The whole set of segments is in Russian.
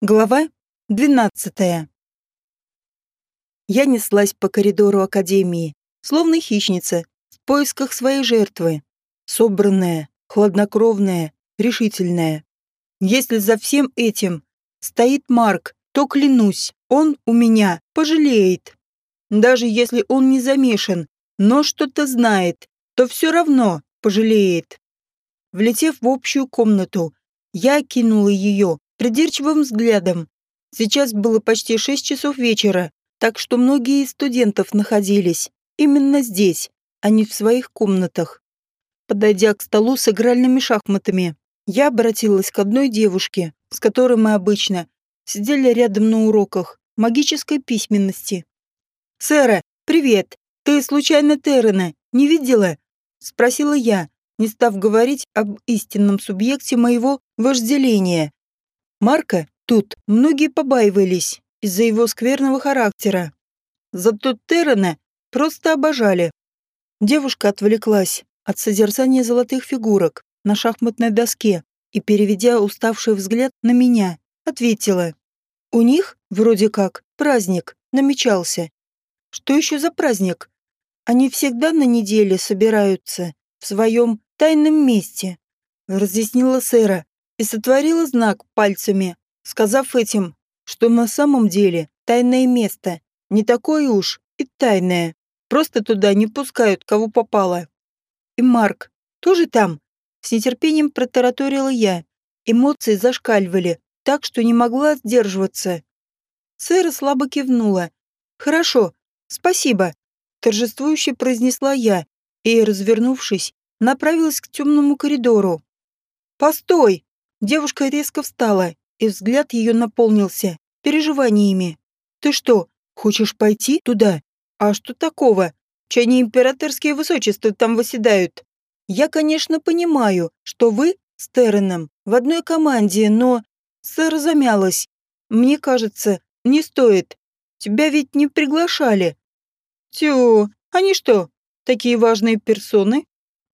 Глава 12. Я неслась по коридору Академии, словно хищница, в поисках своей жертвы. Собранная, хладнокровная, решительная. Если за всем этим стоит Марк, то, клянусь, он у меня пожалеет. Даже если он не замешан, но что-то знает, то все равно пожалеет. Влетев в общую комнату, я кинула ее придирчивым взглядом. Сейчас было почти шесть часов вечера, так что многие из студентов находились именно здесь, а не в своих комнатах. Подойдя к столу с игральными шахматами, я обратилась к одной девушке, с которой мы обычно сидели рядом на уроках магической письменности. «Сэра, привет! Ты случайно Террена не видела?» — спросила я, не став говорить об истинном субъекте моего вожделения. Марка тут многие побаивались из-за его скверного характера. Зато Террена просто обожали. Девушка отвлеклась от созерцания золотых фигурок на шахматной доске и, переведя уставший взгляд на меня, ответила. У них, вроде как, праздник намечался. Что еще за праздник? Они всегда на неделе собираются в своем тайном месте, разъяснила Сэра, и сотворила знак пальцами, сказав этим, что на самом деле тайное место не такое уж и тайное. Просто туда не пускают, кого попало. И Марк тоже там? С нетерпением протараторила я. Эмоции зашкаливали, так что не могла сдерживаться. Сэра слабо кивнула. «Хорошо, спасибо», — торжествующе произнесла я и, развернувшись, направилась к темному коридору. «Постой!» Девушка резко встала, и взгляд ее наполнился переживаниями. «Ты что, хочешь пойти туда? А что такого? Чай не императорские высочества там выседают? Я, конечно, понимаю, что вы с Терреном в одной команде, но...» Сэр замялась. «Мне кажется, не стоит. Тебя ведь не приглашали». «Тю, они что, такие важные персоны?»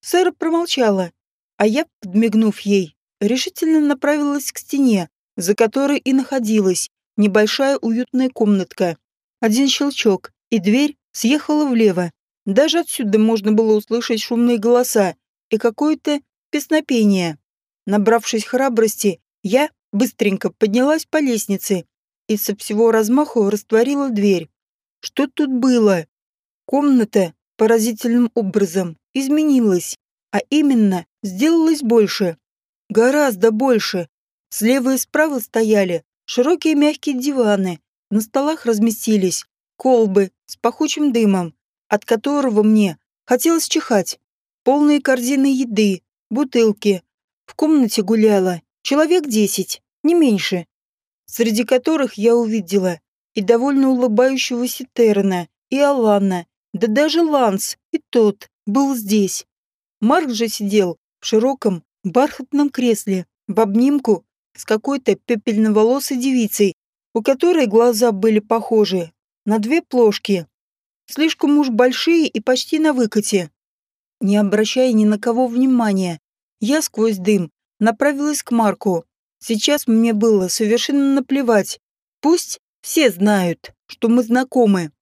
Сэр промолчала, а я, подмигнув ей, решительно направилась к стене, за которой и находилась небольшая уютная комнатка. Один щелчок, и дверь съехала влево. Даже отсюда можно было услышать шумные голоса и какое-то песнопение. Набравшись храбрости, я быстренько поднялась по лестнице и со всего размаху растворила дверь. Что тут было? Комната поразительным образом изменилась, а именно сделалась больше. Гораздо больше. Слева и справа стояли широкие мягкие диваны. На столах разместились колбы с пахучим дымом, от которого мне хотелось чихать. Полные корзины еды, бутылки. В комнате гуляло человек десять, не меньше. Среди которых я увидела и довольно улыбающегося Терна, и Алана, да даже Ланс, и тот был здесь. Марк же сидел в широком бархатном кресле, в обнимку с какой-то пепельноволосой девицей, у которой глаза были похожи на две плошки, слишком уж большие и почти на выкате. Не обращая ни на кого внимания, я сквозь дым направилась к Марку. Сейчас мне было совершенно наплевать. Пусть все знают, что мы знакомы.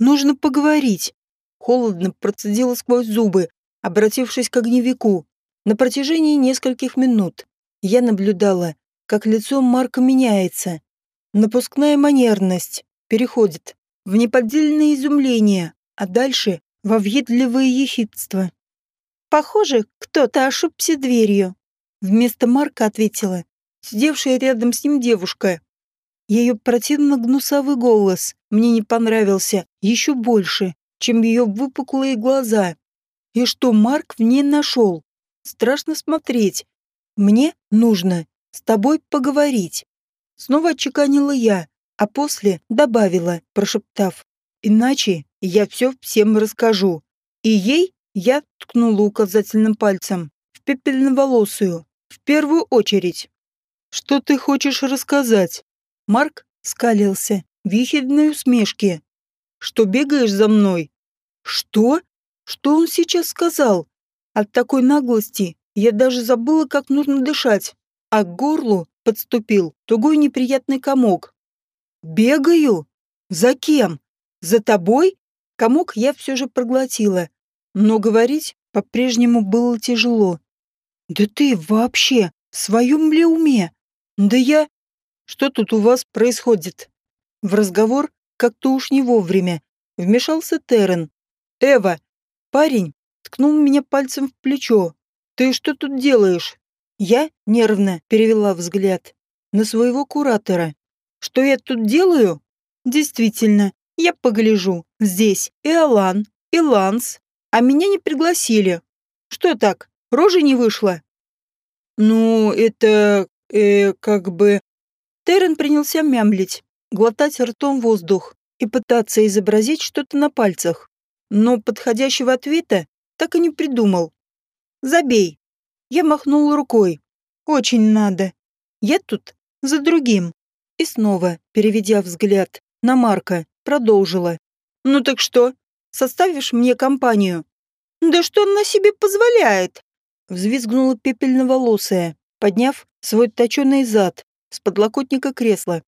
Нужно поговорить. Холодно процедила сквозь зубы, обратившись к огневику. На протяжении нескольких минут я наблюдала, как лицо Марка меняется. Напускная манерность переходит в неподдельное изумление, а дальше во въедливое ехидство. «Похоже, кто-то ошибся дверью», — вместо Марка ответила сидевшая рядом с ним девушка. Ее противно гнусавый голос мне не понравился еще больше, чем ее выпуклые глаза. И что Марк в ней нашел? Страшно смотреть. Мне нужно с тобой поговорить. Снова отчеканила я, а после добавила, прошептав. Иначе я все всем расскажу. И ей я ткнула указательным пальцем в пепельноволосую, в первую очередь. «Что ты хочешь рассказать?» Марк скалился в ехидной усмешке. «Что бегаешь за мной?» «Что? Что он сейчас сказал? От такой наглости я даже забыла, как нужно дышать, а к горлу подступил тугой неприятный комок. «Бегаю? За кем? За тобой?» Комок я все же проглотила, но говорить по-прежнему было тяжело. «Да ты вообще в своем ли уме? Да я...» «Что тут у вас происходит?» В разговор как-то уж не вовремя вмешался Террен. «Эва!» Парень ткнул меня пальцем в плечо. «Ты что тут делаешь?» Я нервно перевела взгляд на своего куратора. «Что я тут делаю?» «Действительно, я погляжу. Здесь и Алан, и Ланс, а меня не пригласили. Что так, рожа не вышла?» «Ну, это... э, как бы...» Террен принялся мямлить, глотать ртом воздух и пытаться изобразить что-то на пальцах. Но подходящего ответа так и не придумал. «Забей!» Я махнул рукой. «Очень надо. Я тут за другим». И снова, переведя взгляд на Марка, продолжила. «Ну так что, составишь мне компанию?» «Да что он на себе позволяет?» Взвизгнула пепельноволосая, подняв свой точеный зад с подлокотника кресла.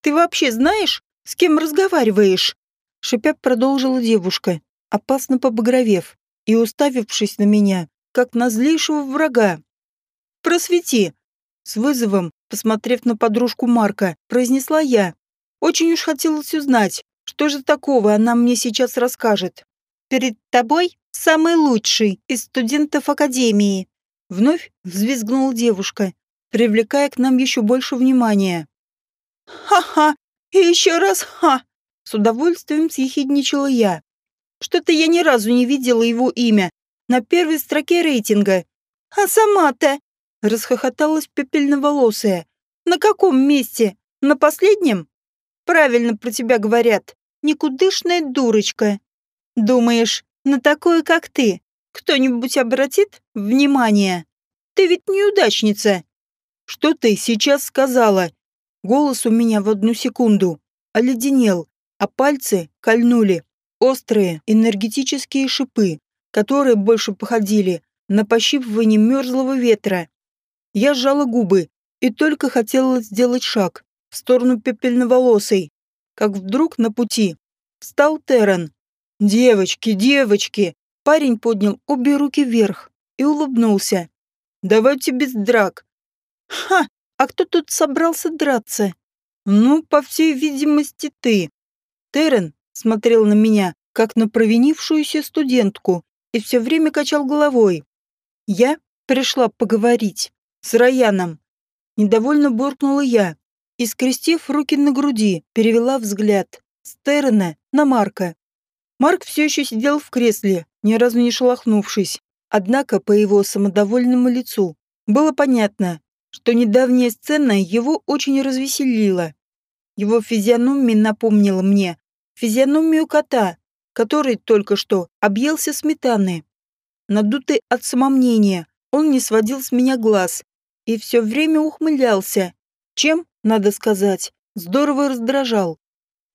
«Ты вообще знаешь, с кем разговариваешь?» Шипя продолжила девушка, опасно побагровев и уставившись на меня, как на злейшего врага. «Просвети!» С вызовом, посмотрев на подружку Марка, произнесла я. Очень уж хотелось узнать, что же такого она мне сейчас расскажет. «Перед тобой самый лучший из студентов Академии!» Вновь взвизгнула девушка, привлекая к нам еще больше внимания. «Ха-ха! И еще раз ха!» С удовольствием съехидничала я. Что-то я ни разу не видела его имя на первой строке рейтинга. А сама-то расхохоталась пепельноволосая. На каком месте? На последнем? Правильно про тебя говорят. Никудышная дурочка. Думаешь, на такое, как ты, кто-нибудь обратит внимание? Ты ведь неудачница. Что ты сейчас сказала? Голос у меня в одну секунду оледенел, а пальцы кольнули острые энергетические шипы, которые больше походили на пощипывание мерзлого ветра. Я сжала губы и только хотела сделать шаг в сторону пепельноволосой, как вдруг на пути встал Террен. «Девочки, девочки!» Парень поднял обе руки вверх и улыбнулся. «Давайте без драк». «Ха! А кто тут собрался драться?» «Ну, по всей видимости, ты». Террен смотрел на меня, как на провинившуюся студентку, и все время качал головой. Я пришла поговорить с Раяном. Недовольно буркнула я и, скрестив руки на груди, перевела взгляд с Террена на Марка. Марк все еще сидел в кресле, ни разу не шелохнувшись. Однако по его самодовольному лицу было понятно, что недавняя сцена его очень развеселила. Его физиономия напомнила мне физиономию кота, который только что объелся сметаны. Надутый от самомнения, он не сводил с меня глаз и все время ухмылялся, чем, надо сказать, здорово раздражал.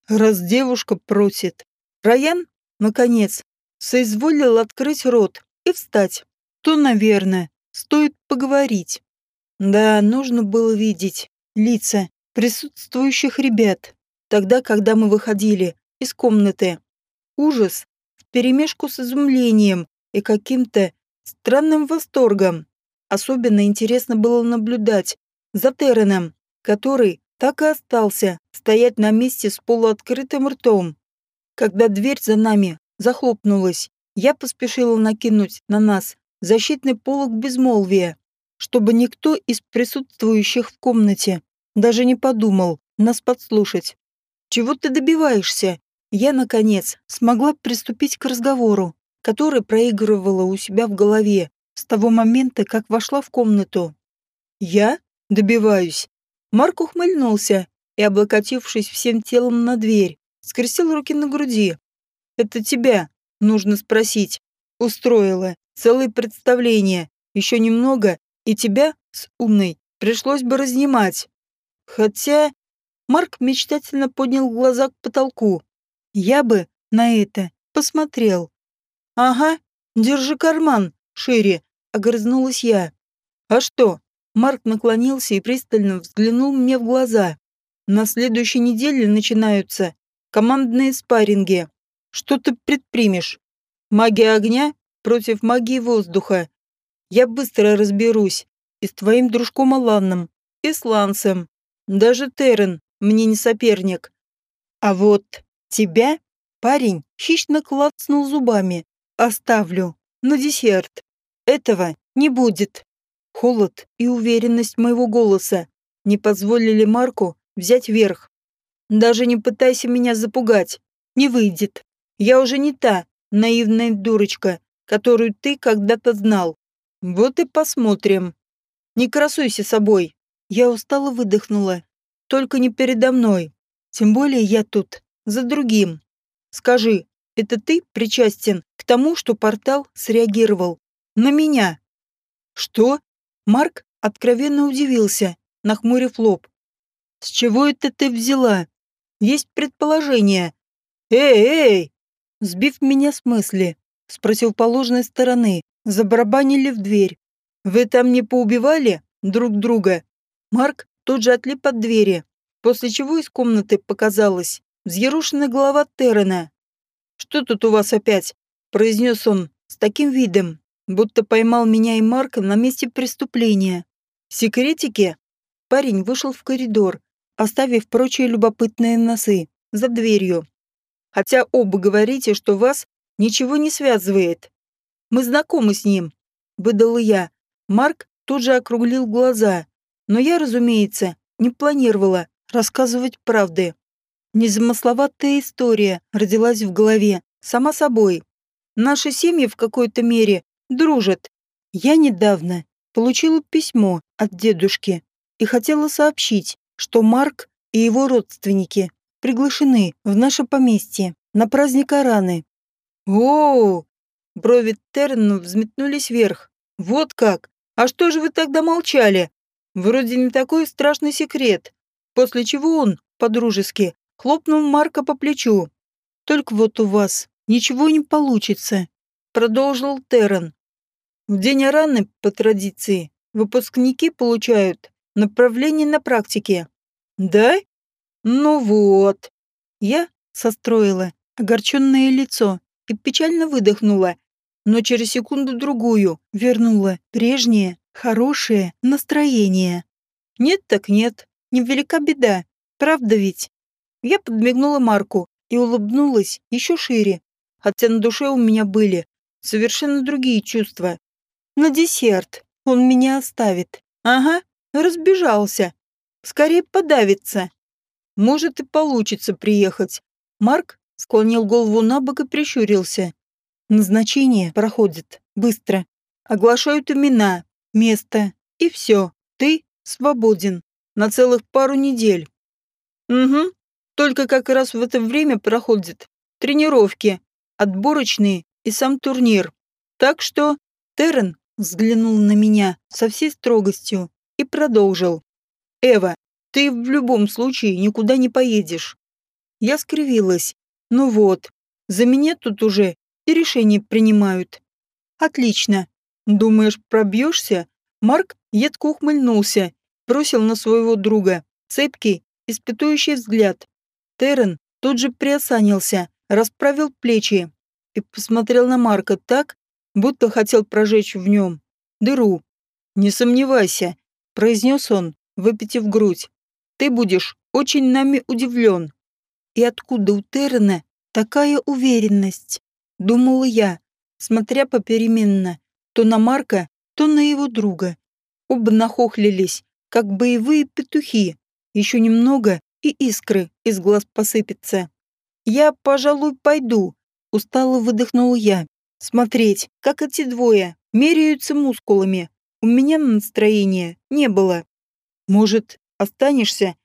Раз девушка просит. Раян, наконец, соизволил открыть рот и встать. То, наверное, стоит поговорить. Да, нужно было видеть лица присутствующих ребят, тогда, когда мы выходили из комнаты. Ужас вперемешку с изумлением и каким-то странным восторгом. Особенно интересно было наблюдать за Тереном, который так и остался стоять на месте с полуоткрытым ртом. Когда дверь за нами захлопнулась, я поспешила накинуть на нас защитный полог безмолвия чтобы никто из присутствующих в комнате даже не подумал нас подслушать. «Чего ты добиваешься?» Я, наконец, смогла приступить к разговору, который проигрывала у себя в голове с того момента, как вошла в комнату. «Я? Добиваюсь». Марк ухмыльнулся и, облокотившись всем телом на дверь, скрестил руки на груди. «Это тебя, нужно спросить. Устроила. Целое представление. Еще немного, и тебя с умной пришлось бы разнимать. Хотя... Марк мечтательно поднял глаза к потолку. Я бы на это посмотрел. Ага, держи карман шире, огрызнулась я. А что, Марк наклонился и пристально взглянул мне в глаза. На следующей неделе начинаются командные спарринги. Что ты предпримешь? Магия огня против магии воздуха. Я быстро разберусь. И с твоим дружком Аланном, и с Лансом. Даже Террен мне не соперник. А вот тебя, парень, хищно клацнул зубами. Оставлю. На десерт. Этого не будет. Холод и уверенность моего голоса не позволили Марку взять верх. Даже не пытайся меня запугать. Не выйдет. Я уже не та наивная дурочка, которую ты когда-то знал. Вот и посмотрим. Не красуйся собой. Я устало выдохнула. Только не передо мной. Тем более я тут, за другим. Скажи, это ты причастен к тому, что портал среагировал? На меня? Что? Марк откровенно удивился, нахмурив лоб. С чего это ты взяла? Есть предположение. Эй, эй! Сбив меня с мысли, с противоположной стороны, забарабанили в дверь. Вы там не поубивали друг друга? Марк тут же отлип от двери, после чего из комнаты показалась взъерушенная голова Террена. «Что тут у вас опять?» – произнес он с таким видом, будто поймал меня и Марка на месте преступления. «Секретики?» Парень вышел в коридор, оставив прочие любопытные носы за дверью. «Хотя оба говорите, что вас ничего не связывает. Мы знакомы с ним», — выдал я. Марк тут же округлил глаза, но я, разумеется, не планировала рассказывать правды. Незамысловатая история родилась в голове, сама собой. Наши семьи в какой-то мере дружат. Я недавно получила письмо от дедушки и хотела сообщить, что Марк и его родственники приглашены в наше поместье на праздник Араны. О, брови Терна взметнулись вверх. Вот как? А что же вы тогда молчали? Вроде не такой страшный секрет. После чего он, по-дружески, хлопнул Марка по плечу. Только вот у вас ничего не получится, продолжил Террен. В день Араны, по традиции, выпускники получают направление на практике. Да? Ну вот. Я состроила огорченное лицо и печально выдохнула, но через секунду-другую вернула прежнее, хорошее настроение. Нет так нет, невелика беда, правда ведь? Я подмигнула Марку и улыбнулась еще шире, хотя на душе у меня были совершенно другие чувства. На десерт он меня оставит. Ага, разбежался. Скорее подавится. Может и получится приехать. Марк склонил голову на бок и прищурился. Назначение проходит быстро. Оглашают имена, место и все. Ты свободен на целых пару недель. Угу. Только как раз в это время проходят тренировки, отборочные и сам турнир. Так что Террен взглянул на меня со всей строгостью и продолжил. «Эва, ты в любом случае никуда не поедешь». Я скривилась. «Ну вот, за меня тут уже и решения принимают». «Отлично. Думаешь, пробьешься?» Марк едко ухмыльнулся, бросил на своего друга цепкий, испытующий взгляд. Террен тут же приосанился, расправил плечи и посмотрел на Марка так, будто хотел прожечь в нем дыру. «Не сомневайся», — произнес он, выпитив грудь. «Ты будешь очень нами удивлен». И откуда у Террена такая уверенность? Думала я, смотря попеременно, то на Марка, то на его друга. Оба нахохлились, как боевые петухи. Еще немного, и искры из глаз посыпятся. «Я, пожалуй, пойду», — устало выдохнул я. Смотреть, как эти двое меряются мускулами. У меня настроения не было. Может, останешься?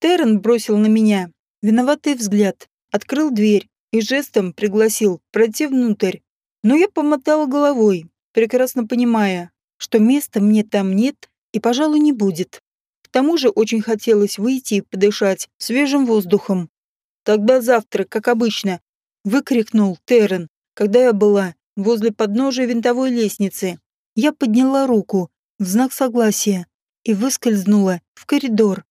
Террен бросил на меня виноватый взгляд, открыл дверь и жестом пригласил пройти внутрь. Но я помотала головой, прекрасно понимая, что места мне там нет и, пожалуй, не будет. К тому же очень хотелось выйти и подышать свежим воздухом. «Тогда завтра, как обычно», — выкрикнул Террен, когда я была возле подножия винтовой лестницы. Я подняла руку в знак согласия. и выскользнула в коридор.